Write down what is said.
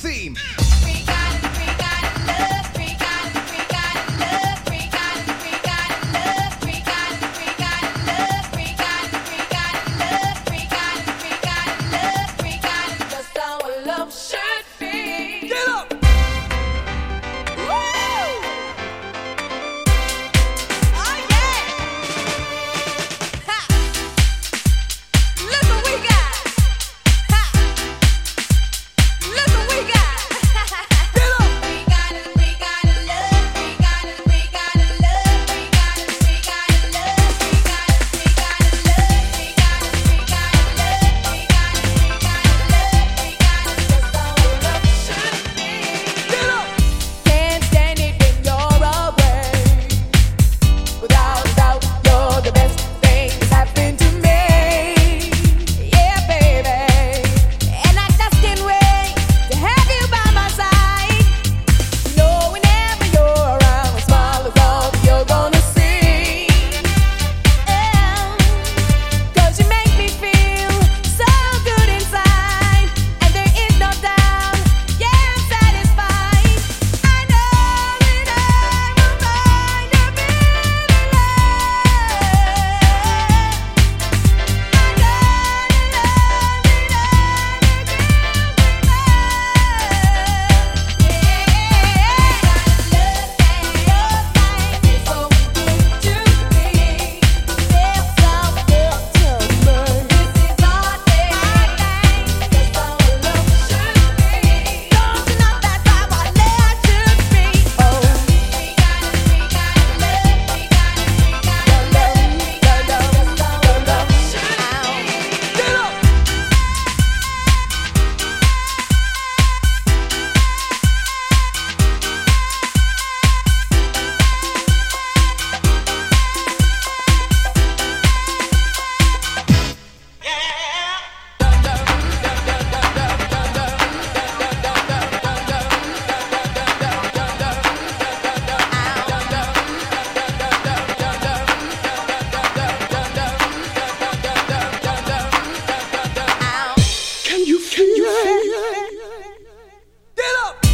theme. You fat. Get up.